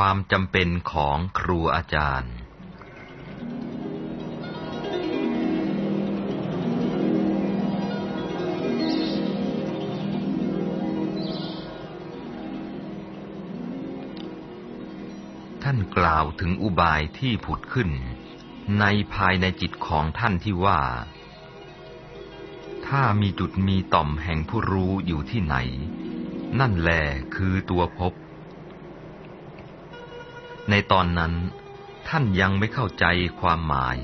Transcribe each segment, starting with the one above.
ความจำเป็นของครูอาจารย์ ท่านกล่าวถึงอุบายที่ผุดขึ้น ในภายในจิตของท่านที่ว่า ถ้ามีจุดมีต่อมแห่งผู้รู้อยู่ที่ไหน นั่นแหลคือตัวพบ ในตอนนั้นท่านยังไม่เข้าใจความหมาย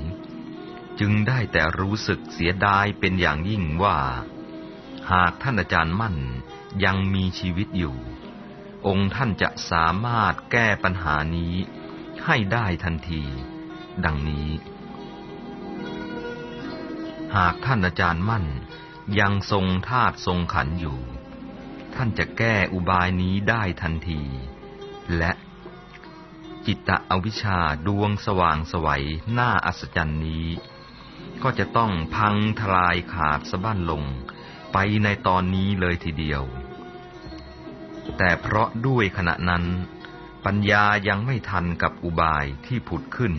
จึงได้แต่รู้สึกเสียดายเป็นอย่างยิ่งว่า หากท่านอาจารย์มั่นยังมีชีวิตอยู่ องค์ท่านจะสามารถแก้ปัญหานี้ให้ได้ทันที ดังนี้ หากท่านอาจารย์มั่นยังทรงธาตุทรงขันอยู่ ท่านจะแก้อุบายนี้ได้ทันที และ จิตตะอวิชชาดวงสว่างสวัยหน้าอัศจรรย์นี้ ก็จะต้องพังทลายขาดสะบั้นลง ไปในตอนนี้เลยทีเดียว แต่เพราะด้วยขณะนั้น ปัญญายังไม่ทันกับอุบายที่ผุดขึ้น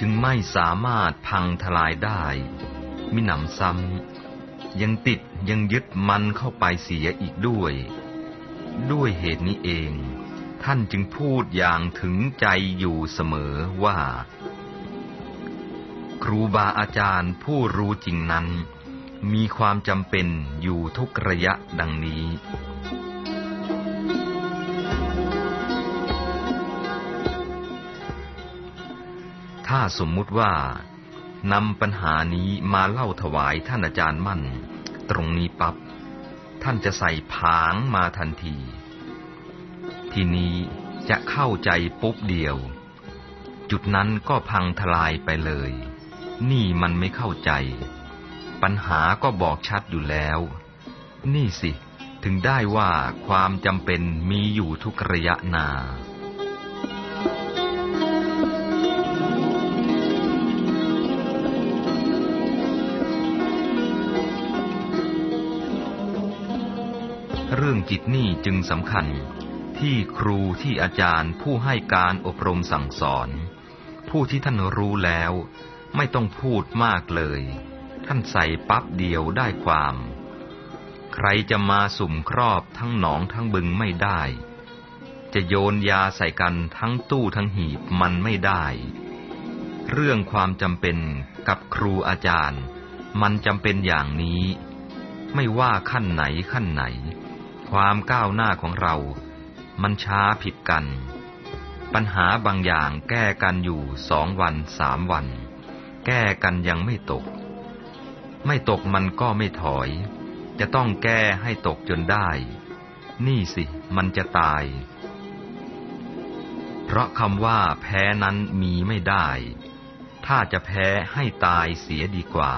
จึงไม่สามารถพังทลายได้ มิหนำซ้ำยังติดยังยึดมันเข้าไปเสียอีกด้วย ด้วยเหตุนี้เอง ท่านจึงพูดอย่างถึงใจอยู่เสมอว่า ครูบาอาจารย์ผู้รู้จริงนั้น มีความจำเป็นอยู่ทุกระยะดังนี้ถ้าสมมุติว่านำปัญหานี้มาเล่าถวายท่านอาจารย์มั่น ตรงนี้ปับ๊บท่านจะใส่ผางมาทันที ทีนี้จะเข้าใจปุ๊บเดียว จุดนั้นก็พังทลายไปเลย นี่มันไม่เข้าใจ ปัญหาก็บอกชัดอยู่แล้ว นี่สิ ถึงได้ว่าความจำเป็นมีอยู่ทุกระยะนาเรื่องจิตนี่จึงสำคัญ ที่ครูที่อาจารย์ผู้ให้การอบรมสั่งสอน ผู้ที่ท่านรู้แล้ว ไม่ต้องพูดมากเลย ท่านใส่ปั๊บเดียวได้ความ ใครจะมาสุ่มครอบทั้งหนองทั้งบึงไม่ได้ จะโยนยาใส่กันทั้งตู้ทั้งหีบมันไม่ได้ เรื่องความจำเป็นกับครูอาจารย์ มันจำเป็นอย่างนี้ ไม่ว่าขั้นไหนขั้นไหน ความก้าวหน้าของเรา มันช้าผิดกัน ปัญหาบางอย่างแก้กันอยู่สองวันสามวัน แก้กันยังไม่ตก ไม่ตกมันก็ไม่ถอย จะต้องแก้ให้ตกจนได้ นี่สิมันจะตาย เพราะคำว่าแพ้นั้นมีไม่ได้ ถ้าจะแพ้ให้ตายเสียดีกว่า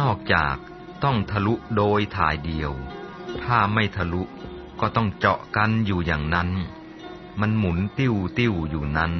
นอกจากต้องทะลุโดยถ่ายเดียว ถ้าไม่ทะลุ ก็ต้องเจาะกันอยู่อย่างนั้น มันหมุนติ้วติ้วอยู่นั้น